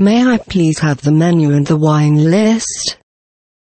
May I please have the menu and the wine list?